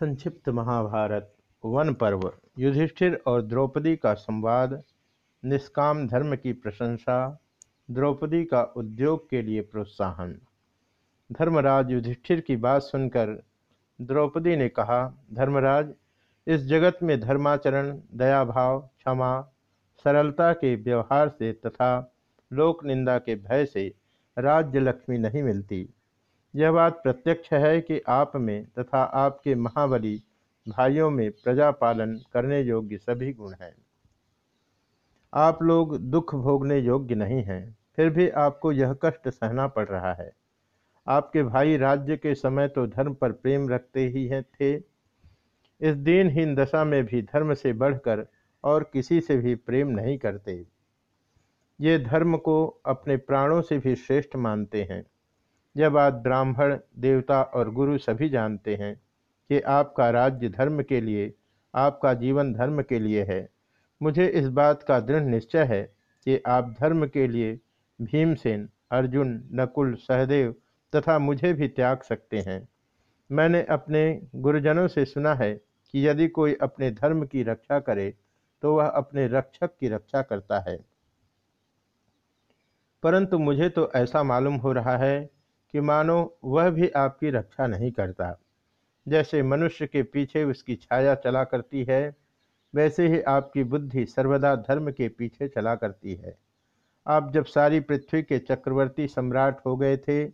संक्षिप्त महाभारत, वन पर्व, युधिष्ठिर और द्रौपदी का संवाद, निष्काम धर्म की प्रशंसा, द्रौपदी का उद्योग के लिए प्रोत्साहन। धर्मराज युधिष्ठिर की बात सुनकर द्रौपदी ने कहा, धर्मराज, इस जगत में धर्माचरण, दयाभाव, क्षमा, सरलता के व्यवहार से तथा लोक निंदा के भय से राज्य लक्ष्मी नहीं मिलती। यह बात प्रत्यक्ष है कि आप में तथा आपके महाबली भाइयों में प्रजा पालन करने योग्य सभी गुण हैं। आप लोग दुख भोगने योग्य नहीं हैं, फिर भी आपको यह कष्ट सहना पड़ रहा है। आपके भाई राज्य के समय तो धर्म पर प्रेम रखते ही हैं थे। इस दीनहीन दशा में भी धर्म से बढ़कर और किसी से भी प्रेम नहीं करते। ये धर्म को अपने प्राणों से भी श्रेष्ठ मानते हैं। यह बात ब्राह्मण, देवता और गुरु सभी जानते हैं कि आपका राज्य धर्म के लिए, आपका जीवन धर्म के लिए है, मुझे इस बात का दृढ़ निश्चय है कि आप धर्म के लिए भीमसेन, अर्जुन, नकुल, सहदेव तथा मुझे भी त्याग सकते हैं। मैंने अपने गुरुजनों से सुना है कि यदि कोई अपने धर्म की रक्षा करे तो वह अपने रक्षक की रक्षा करता है। परंतु मुझे तो ऐसा मालूम हो रहा है कि मानो वह भी आपकी रक्षा नहीं करता। जैसे मनुष्य के पीछे उसकी छाया चला करती है, वैसे ही आपकी बुद्धि सर्वदा धर्म के पीछे चला करती है। आप जब सारी पृथ्वी के चक्रवर्ती सम्राट हो गए थे,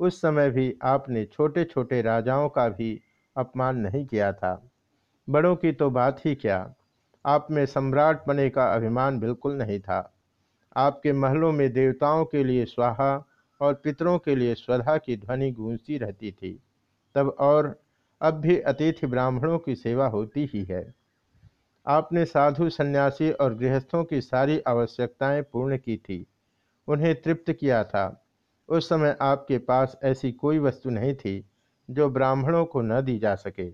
उस समय भी आपने छोटे छोटे राजाओं का भी अपमान नहीं किया था। बड़ों की तो बात ही क्या? आप में सम्राट बने का अभिमान बिल्कुल नहीं था। आपके महलों में देवताओं के लिए स्वाहा और पितरों के लिए स्वधा की ध्वनि गूंजती रहती थी। तब और अब भी अतिथि ब्राह्मणों की सेवा होती ही है। आपने साधु सन्यासी और गृहस्थों की सारी आवश्यकताएँ पूर्ण की थी। उन्हें तृप्त किया था। उस समय आपके पास ऐसी कोई वस्तु नहीं थी, जो ब्राह्मणों को न दी जा सके।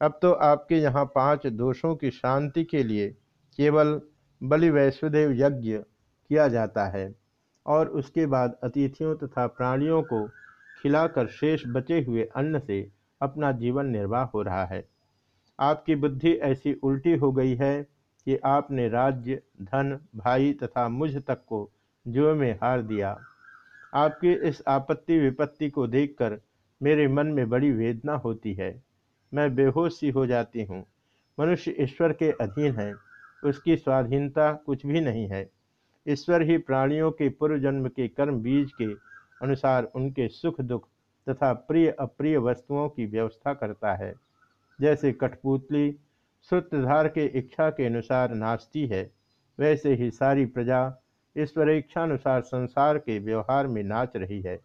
अब तो आपके यहाँ पाँच दोषों की शांति के लिए केवल बलि वैश्वदेव यज्ञ किया जाता है। और उसके बाद अतिथियों तथा प्राणियों को खिलाकर शेष बचे हुए अन्न से अपना जीवन निर्वाह हो रहा है। आपकी बुद्धि ऐसी उल्टी हो गई है कि आपने राज्य, धन, भाई तथा मुझ तक को जो में हार दिया। आपकी इस आपत्ति विपत्ति को देखकर मेरे मन में बड़ी वेदना होती है। मैं बेहोश सी हो जाती हूँ। मनुष्य ईश्वर के अधीन है। उसकी स्वाधीनता कुछ भी नहीं है। ईश्वर ही प्राणियों के पूर्व जन्म के कर्म बीज के अनुसार उनके सुख दुख तथा प्रिय अप्रिय वस्तुओं की व्यवस्था करता है। जैसे कठपुतली सूत्रधार के इच्छा के अनुसार नाचती है, वैसे ही सारी प्रजा ईश्वर इच्छानुसार संसार के व्यवहार में नाच रही है।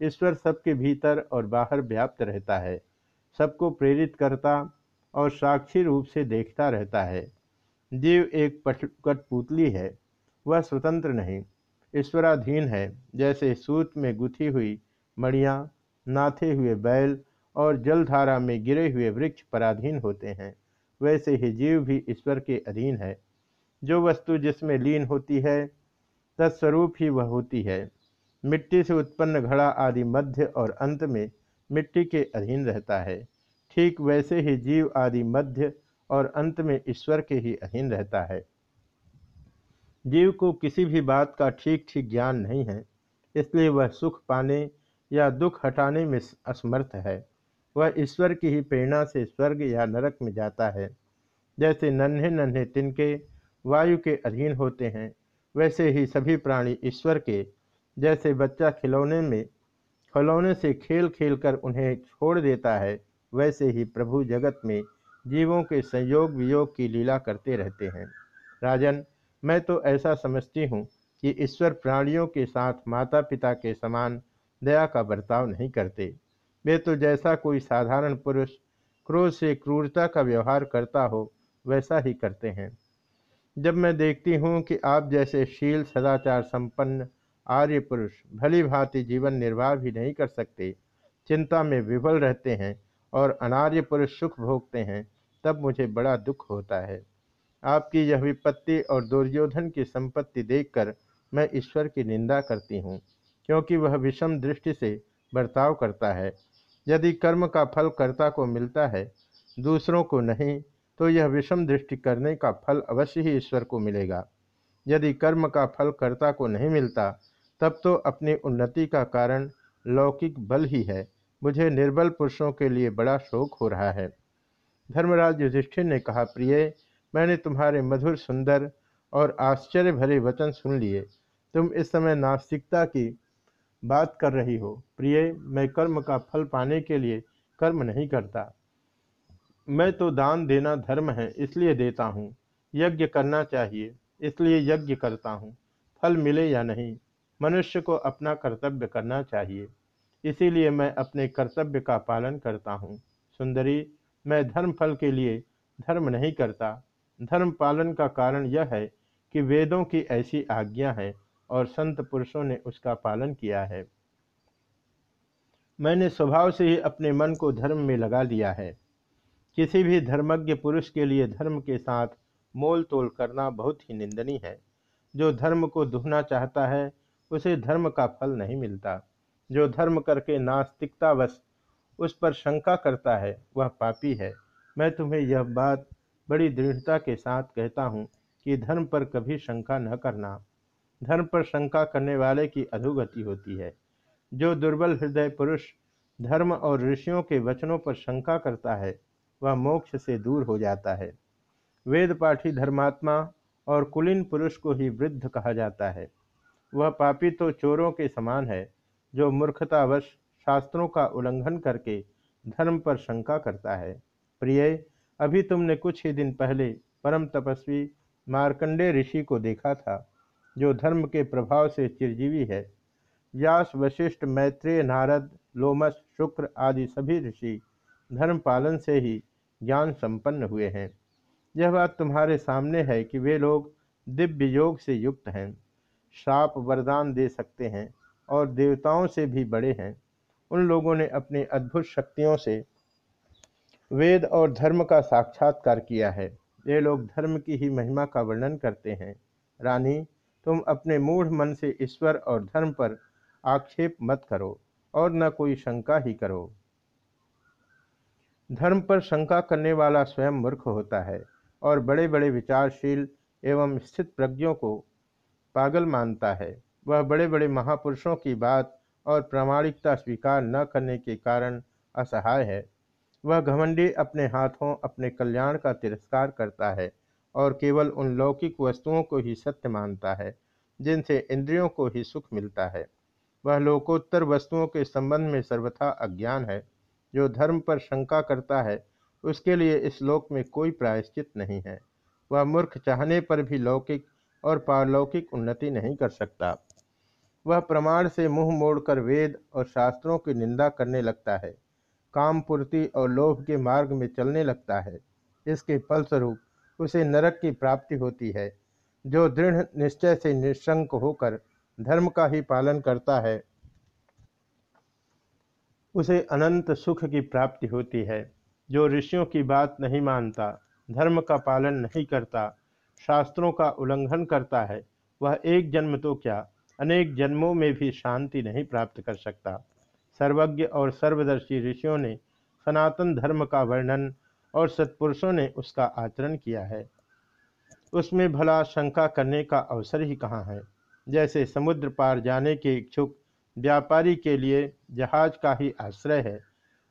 ईश्वर सबके भीतर और बाहर व्याप्त रहता है, सबको प्रेरित करता और साक्षी रूप से देखता रहता है। जीव एक कठपुतली है वह स्वतंत्र नहीं। ईश्वराधीन है, जैसे सूत में गुथी हुई मणियाँ नाथे हुए बैल और जलधारा में गिरे हुए वृक्ष पराधीन होते हैं, वैसे ही जीव भी ईश्वर के अधीन है। जो वस्तु जिसमें लीन होती है, तत्स्वरूप ही वह होती है। मिट्टी से उत्पन्न घड़ा आदि मध्य और अंत में मिट्टी के अधीन रहता है। ठीक वैसे ही जीव आदि मध्य और अंत में ईश्वर के ही अधीन रहता है। जीव को किसी भी बात का ठीक ठीक ज्ञान नहीं है, इसलिए वह सुख पाने या दुख हटाने में असमर्थ है। वह ईश्वर की ही प्रेरणा से स्वर्ग या नरक में जाता है। जैसे नन्हे नन्हे तिनके वायु के अधीन होते हैं, वैसे ही सभी प्राणी ईश्वर के। जैसे बच्चा खिलौने में, खिलौने से खेल खेल कर उन्हें छोड़ देता है, वैसे ही प्रभु जगत में जीवों के संयोग वियोग की लीला करते रहते हैं। राजन मैं तो ऐसा समझती हूँ कि ईश्वर प्राणियों के साथ माता पिता के समान दया का बर्ताव नहीं करते। वे तो जैसा कोई साधारण पुरुष क्रोध से क्रूरता का व्यवहार करता हो, वैसा ही करते हैं। जब मैं देखती हूँ कि आप जैसे शील, सदाचार संपन्न आर्य पुरुष भली भांति जीवन निर्वाह भी नहीं कर सकते, चिंता में विफल रहते हैं और अनार्य पुरुष सुख भोगते हैं, तब मुझे बड़ा दुख होता है। आपकी यह विपत्ति और दुर्योधन की संपत्ति देखकर मैं ईश्वर की निंदा करती हूँ, क्योंकि वह विषम दृष्टि से बर्ताव करता है। यदि कर्म का फल कर्ता को मिलता है, दूसरों को नहीं तो यह विषम दृष्टि करने का फल अवश्य ही ईश्वर को मिलेगा। यदि कर्म का फल कर्ता को नहीं मिलता, तब तो अपनी उन्नति का कारण लौकिक बल ही है। मुझे निर्बल पुरुषों के लिए बड़ा शोक हो रहा है। धर्मराज युधिष्ठिर ने कहा, प्रिय मैंने तुम्हारे मधुर, सुंदर और आश्चर्य भरे वचन सुन लिए। तुम इस समय नास्तिकता की बात कर रही हो। प्रिय, मैं कर्म का फल पाने के लिए कर्म नहीं करता। मैं तो दान देना धर्म है, इसलिए देता हूँ। यज्ञ करना चाहिए, इसलिए यज्ञ करता हूँ। फल मिले या नहीं? मनुष्य को अपना कर्तव्य करना चाहिए। इसीलिए मैं अपने कर्तव्य का पालन करता हूँ। सुंदरी, मैं धर्म फल के लिए धर्म नहीं करता। धर्म पालन का कारण यह है कि वेदों की ऐसी आज्ञा है और संत पुरुषों ने उसका पालन किया है। मैंने स्वभाव से ही अपने मन को धर्म में लगा लिया है। किसी भी धर्मज्ञ पुरुष के लिए धर्म के साथ मोल तोल करना बहुत ही निंदनीय है। जो धर्म को दुहना चाहता है, उसे धर्म का फल नहीं मिलता। जो धर्म करके नास्तिकतावश उस पर शंका करता है, वह पापी है। मैं तुम्हें यह बात बड़ी दृढ़ता के साथ कहता हूँ कि धर्म पर कभी शंका न करना। धर्म पर शंका करने वाले की अधोगति होती है। जो दुर्बल हृदय पुरुष धर्म और ऋषियों के वचनों पर शंका करता है, वह मोक्ष से दूर हो जाता है। वेद पाठी धर्मात्मा और कुलीन पुरुष को ही वृद्ध कहा जाता है। वह पापी तो चोरों के समान है, जो मूर्खतावश शास्त्रों का उल्लंघन करके धर्म पर शंका करता है। प्रिय अभी तुमने कुछ ही दिन पहले परम तपस्वी मार्कंडे ऋषि को देखा था, जो धर्म के प्रभाव से चिरजीवी है। व्यास, वशिष्ठ, मैत्रेय, नारद, लोमस, शुक्र आदि सभी ऋषि धर्म पालन से ही ज्ञान संपन्न हुए हैं। यह बात तुम्हारे सामने है कि वे लोग दिव्य योग से युक्त हैं शाप वरदान दे सकते हैं और देवताओं से भी बड़े हैं। उन लोगों ने अपनी अद्भुत शक्तियों से वेद और धर्म का साक्षात्कार किया है। ये लोग धर्म की ही महिमा का वर्णन करते हैं। रानी, तुम अपने मूढ़ मन से ईश्वर और धर्म पर आक्षेप मत करो और न कोई शंका ही करो। धर्म पर शंका करने वाला स्वयं मूर्ख होता है और बड़े बड़े विचारशील एवं स्थित प्रज्ञों को पागल मानता है। वह बड़े बड़े महापुरुषों की बात और प्रामाणिकता स्वीकार न करने के कारण असहाय है। वह घमंडी अपने हाथों अपने कल्याण का तिरस्कार करता है और केवल उन लौकिक वस्तुओं को ही सत्य मानता है, जिनसे इंद्रियों को ही सुख मिलता है। वह लोकोत्तर वस्तुओं के संबंध में सर्वथा अज्ञान है, जो धर्म पर शंका करता है, उसके लिए इस लोक में कोई प्रायश्चित नहीं है। वह मूर्ख चाहने पर भी लौकिक और पारलौकिक उन्नति नहीं कर सकता। वह प्रमाण से मुँह मोड़कर वेद और शास्त्रों की निंदा करने लगता है। काम पूर्ति और लोभ के मार्ग में चलने लगता है। इसके फलस्वरूप उसे नरक की प्राप्ति होती है। जो दृढ़, निश्चय से निशंक होकर धर्म का ही पालन करता है, उसे अनंत सुख की प्राप्ति होती है। जो ऋषियों की बात नहीं मानता, धर्म का पालन नहीं करता, शास्त्रों का उल्लंघन करता है, वह एक जन्म तो क्या, अनेक जन्मों में भी शांति नहीं प्राप्त कर सकता। सर्वज्ञ और सर्वदर्शी ऋषियों ने सनातन धर्म का वर्णन और सत्पुरुषों ने उसका आचरण किया है। उसमें भला शंका करने का अवसर ही कहाँ है? जैसे समुद्र पार जाने के इच्छुक व्यापारी के लिए जहाज़ का ही आश्रय है,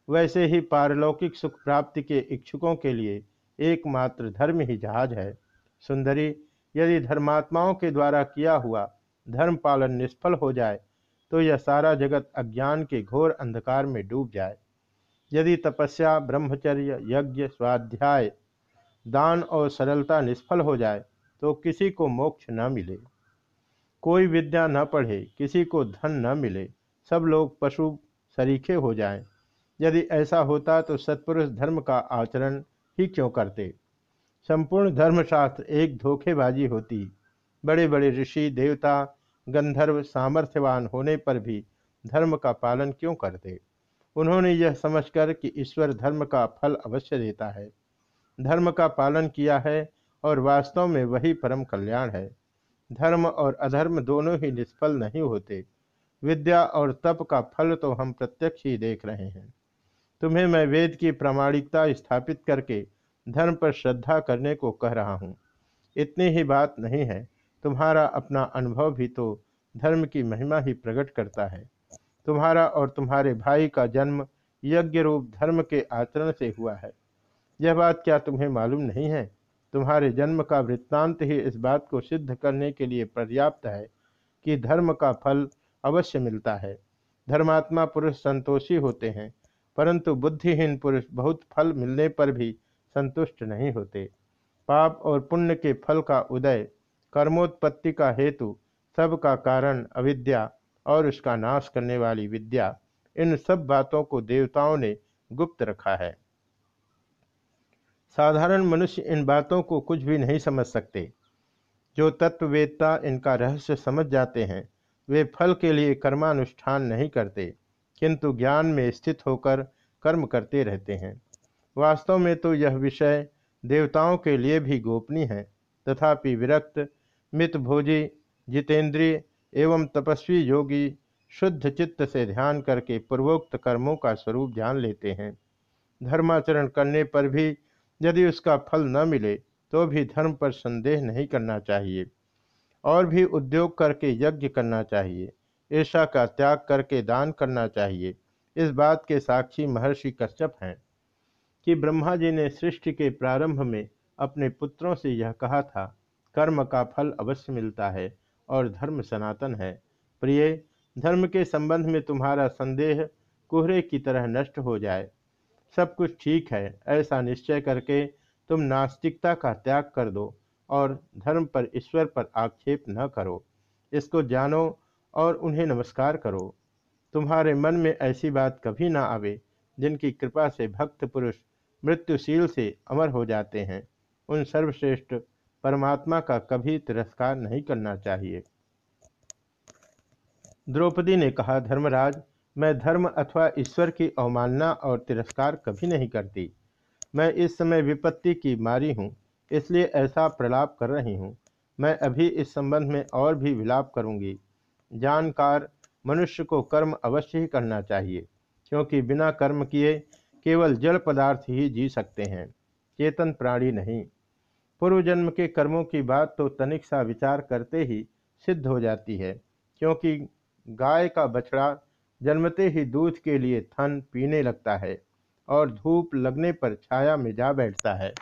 वैसे ही पारलौकिक सुख प्राप्ति के इच्छुकों के लिए एकमात्र धर्म ही जहाज़ है। सुंदरी, यदि धर्मात्माओं के द्वारा किया हुआ धर्म पालन निष्फल हो जाए तो यह सारा जगत अज्ञान के घोर अंधकार में डूब जाए। यदि तपस्या, ब्रह्मचर्य, यज्ञ, स्वाध्याय, दान और सरलता निष्फल हो जाए तो किसी को मोक्ष न मिले। कोई विद्या न पढ़े, किसी को धन न मिले, सब लोग पशु सरीखे हो जाएँ। यदि ऐसा होता तो सत्पुरुष धर्म का आचरण ही क्यों करते? संपूर्ण धर्मशास्त्र एक धोखेबाजी होती। बड़े बड़े ऋषि, देवता गंधर्व सामर्थ्यवान होने पर भी धर्म का पालन क्यों करते? उन्होंने यह समझकर कि ईश्वर धर्म का फल अवश्य देता है। धर्म का पालन किया है और वास्तव में वही परम कल्याण है। धर्म और अधर्म दोनों ही निष्फल नहीं होते। विद्या और तप का फल तो हम प्रत्यक्ष ही देख रहे हैं। तुम्हें मैं वेद की प्रामाणिकता स्थापित करके धर्म पर श्रद्धा करने को कह रहा हूँ। इतनी ही बात नहीं है। तुम्हारा अपना अनुभव भी तो धर्म की महिमा ही प्रकट करता है। तुम्हारा और तुम्हारे भाई का जन्म यज्ञ रूप धर्म के आचरण से हुआ है। यह बात क्या तुम्हें मालूम नहीं है? तुम्हारे जन्म का वृत्तांत ही इस बात को सिद्ध करने के लिए पर्याप्त है कि धर्म का फल अवश्य मिलता है। धर्मात्मा पुरुष संतोषी होते हैं, परंतु बुद्धिहीन पुरुष बहुत फल मिलने पर भी संतुष्ट नहीं होते। पाप और पुण्य के फल का उदय कर्मोत्पत्ति का हेतु सब का कारण अविद्या और उसका नाश करने वाली विद्या। इन सब बातों को देवताओं ने गुप्त रखा है। साधारण मनुष्य इन बातों को कुछ भी नहीं समझ सकते। जो तत्ववेत्ता इनका रहस्य समझ जाते हैं, वे फल के लिए कर्मानुष्ठान नहीं करते, किंतु ज्ञान में स्थित होकर कर्म करते रहते हैं। वास्तव में तो यह विषय देवताओं के लिए भी गोपनीय है, तथापि विरक्त मितभोजी, जितेंद्रिय एवं तपस्वी योगी शुद्ध चित्त से ध्यान करके पूर्वोक्त कर्मों का स्वरूप जान लेते हैं। धर्माचरण करने पर भी यदि उसका फल न मिले तो भी धर्म पर संदेह नहीं करना चाहिए। और भी उद्योग करके यज्ञ करना चाहिए ईर्षा का त्याग करके दान करना चाहिए, इस बात के साक्षी महर्षि कश्यप हैं कि ब्रह्मा जी ने सृष्टि के प्रारंभ में अपने पुत्रों से यह कहा था कर्म का फल अवश्य मिलता है और धर्म सनातन है। प्रिय, धर्म के संबंध में तुम्हारा संदेह कोहरे की तरह नष्ट हो जाए। सब कुछ ठीक है, ऐसा निश्चय करके तुम नास्तिकता का त्याग कर दो और धर्म पर ईश्वर पर आक्षेप न करो। इसको जानो और उन्हें नमस्कार करो। तुम्हारे मन में ऐसी बात कभी ना आवे जिनकी कृपा से भक्त पुरुष मृत्युशील से अमर हो जाते हैं। उन सर्वश्रेष्ठ परमात्मा का कभी तिरस्कार नहीं करना चाहिए। द्रौपदी ने कहा, धर्मराज, मैं धर्म अथवा ईश्वर की अवमानना और तिरस्कार कभी नहीं करती। मैं इस समय विपत्ति की मारी हूँ, इसलिए ऐसा प्रलाप कर रही हूँ। मैं अभी इस संबंध में और भी विलाप करूँगी। जानकार, मनुष्य को कर्म अवश्य ही करना चाहिए, क्योंकि बिना कर्म किए केवल जल पदार्थ ही जी सकते हैं। चेतन प्राणी नहीं। पूर्व जन्म के कर्मों की बात तो तनिक सा विचार करते ही सिद्ध हो जाती है, क्योंकि गाय का बछड़ा जन्मते ही दूध के लिए थन पीने लगता है और धूप लगने पर छाया में जा बैठता है।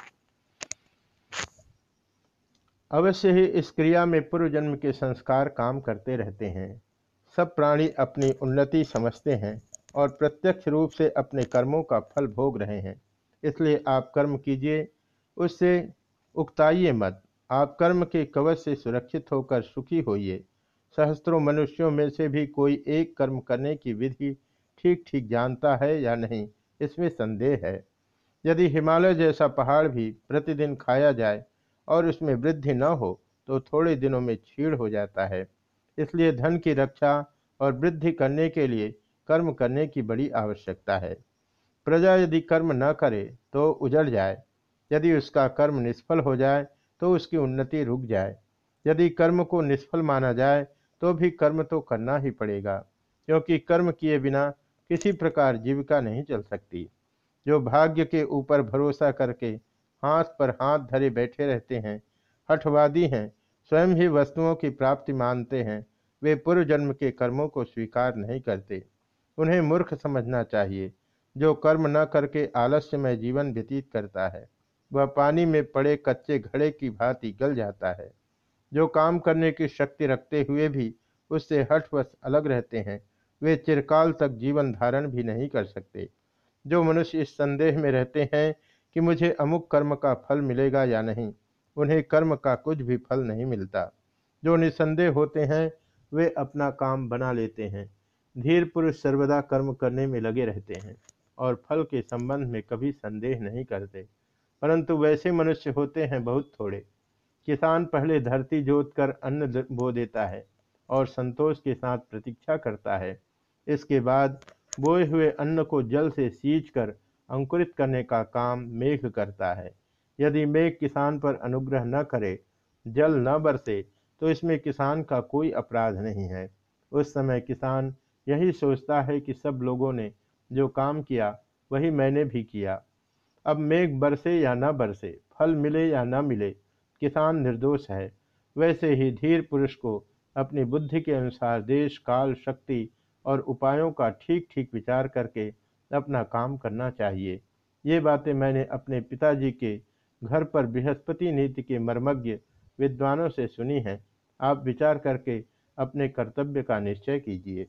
अवश्य ही इस क्रिया में पूर्व जन्म के संस्कार काम करते रहते हैं। सब प्राणी अपनी उन्नति समझते हैं और प्रत्यक्ष रूप से अपने कर्मों का फल भोग रहे हैं, इसलिए आप कर्म कीजिए, उससे उकताइए मत। आप कर्म के कवच से सुरक्षित होकर सुखी होइए। सहस्त्रों मनुष्यों में से भी कोई एक कर्म करने की विधि ठीक ठीक जानता है या नहीं, इसमें संदेह है। यदि हिमालय जैसा पहाड़ भी प्रतिदिन खाया जाए और उसमें वृद्धि न हो तो थोड़े दिनों में छीड़ हो जाता है। इसलिए धन की रक्षा और वृद्धि करने के लिए कर्म करने की बड़ी आवश्यकता है। प्रजा यदि कर्म न करे तो उजड़ जाए। यदि उसका कर्म निष्फल हो जाए तो उसकी उन्नति रुक जाए। यदि कर्म को निष्फल माना जाए तो भी कर्म तो करना ही पड़ेगा, क्योंकि कर्म किए बिना किसी प्रकार जीविका नहीं चल सकती। जो भाग्य के ऊपर भरोसा करके हाथ पर हाथ धरे बैठे रहते हैं, हठवादी हैं, स्वयं ही वस्तुओं की प्राप्ति मानते हैं, वे पूर्व जन्म के कर्मों को स्वीकार नहीं करते। उन्हें मूर्ख समझना चाहिए, जो कर्म न करके आलस्यमय जीवन व्यतीत करता है। वह पानी में पड़े कच्चे घड़े की भांति गल जाता है। जो काम करने की शक्ति रखते हुए भी उससे हठवश अलग रहते हैं, वे चिरकाल तक जीवन धारण भी नहीं कर सकते। जो मनुष्य इस संदेह में रहते हैं कि मुझे अमुक कर्म का फल मिलेगा या नहीं, उन्हें कर्म का कुछ भी फल नहीं मिलता। जो निसंदेह होते हैं, वे अपना काम बना लेते हैं। धीर पुरुष सर्वदा कर्म करने में लगे रहते हैं और फल के संबंध में कभी संदेह नहीं करते। परंतु वैसे मनुष्य होते हैं बहुत थोड़े। किसान पहले धरती जोत कर अन्न बो देता है और संतोष के साथ प्रतीक्षा करता है। इसके बाद बोए हुए अन्न को जल से सींच कर अंकुरित करने का काम मेघ करता है। यदि मेघ किसान पर अनुग्रह न करे, जल न बरसे तो इसमें किसान का कोई अपराध नहीं है। उस समय किसान यही सोचता है कि सब लोगों ने जो काम किया, वही मैंने भी किया। अब मेघ बरसे या न बरसे, फल मिले या न मिले, किसान निर्दोष है। वैसे ही धीर पुरुष को अपनी बुद्धि के अनुसार देश, काल, शक्ति और उपायों का ठीक ठीक विचार करके अपना काम करना चाहिए। ये बातें मैंने अपने पिताजी के घर पर बृहस्पति नीति के मर्मज्ञ विद्वानों से सुनी हैं। आप विचार करके अपने कर्तव्य का निश्चय कीजिए।